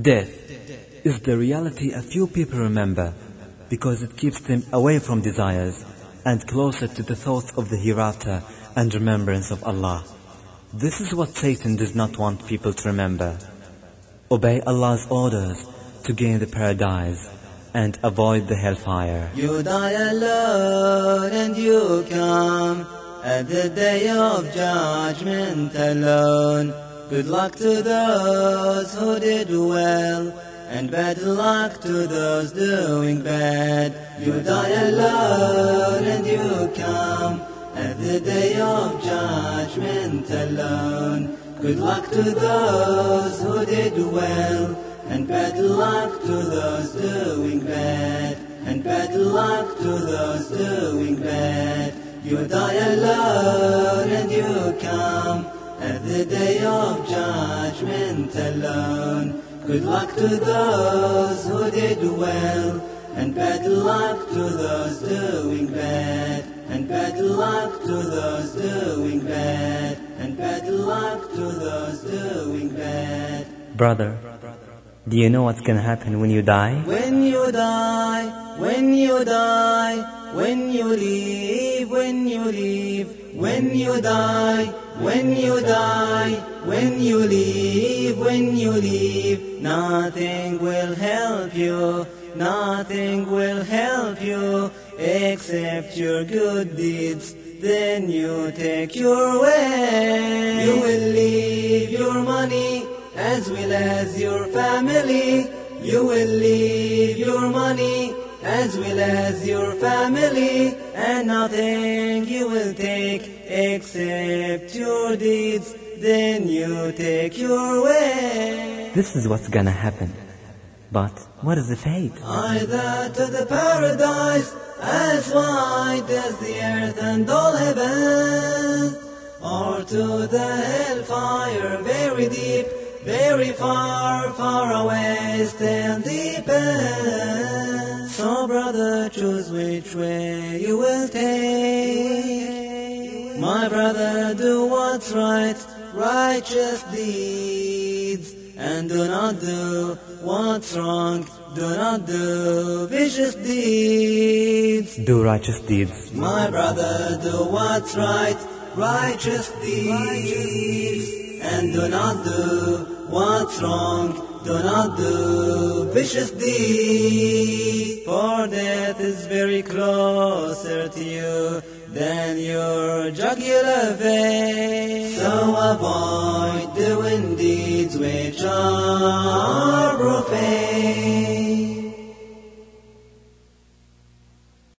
Death is the reality a few people remember because it keeps them away from desires and closer to the thoughts of the hereafter and remembrance of Allah. This is what Satan does not want people to remember. Obey Allah's orders to gain the paradise and avoid the hellfire. You die alone and you come at the day of judgment alone. Good luck to those who did well, and bad luck to those doing bad. You die alone and you come at the day of judgment alone. Good luck to those who did well, and bad luck to those doing bad, and bad luck to those doing bad. You die alone and you come at the day of judgment alone. Good luck to those who did well, and bad luck to those doing bad, and bad luck to those doing bad, and bad luck to those doing bad. Brother, do you know what's gonna happen when you die? When you die, when you die, when you leave, when you leave, when you die, when you die, when you leave, when you leave, nothing will help you, nothing will help you except your good deeds. Then you take your way. You will leave your money as well as your family. You will leave your money as well as your family, and nothing you will take except your deeds. Then you take your way. This is what's gonna happen. But what is the fate? Either to the paradise as wide as the earth and all heavens, or to the hellfire very deep, very far, far away, still deeper. Brother, choose which way you will take. My brother, do what's right, righteous deeds, and do not do what's wrong. Do not do vicious deeds. Do righteous deeds. My brother, do what's right, righteous deeds, and do not do what's wrong. Do not do vicious deeds, is very closer to you than your jugular vein. So avoid doing deeds which are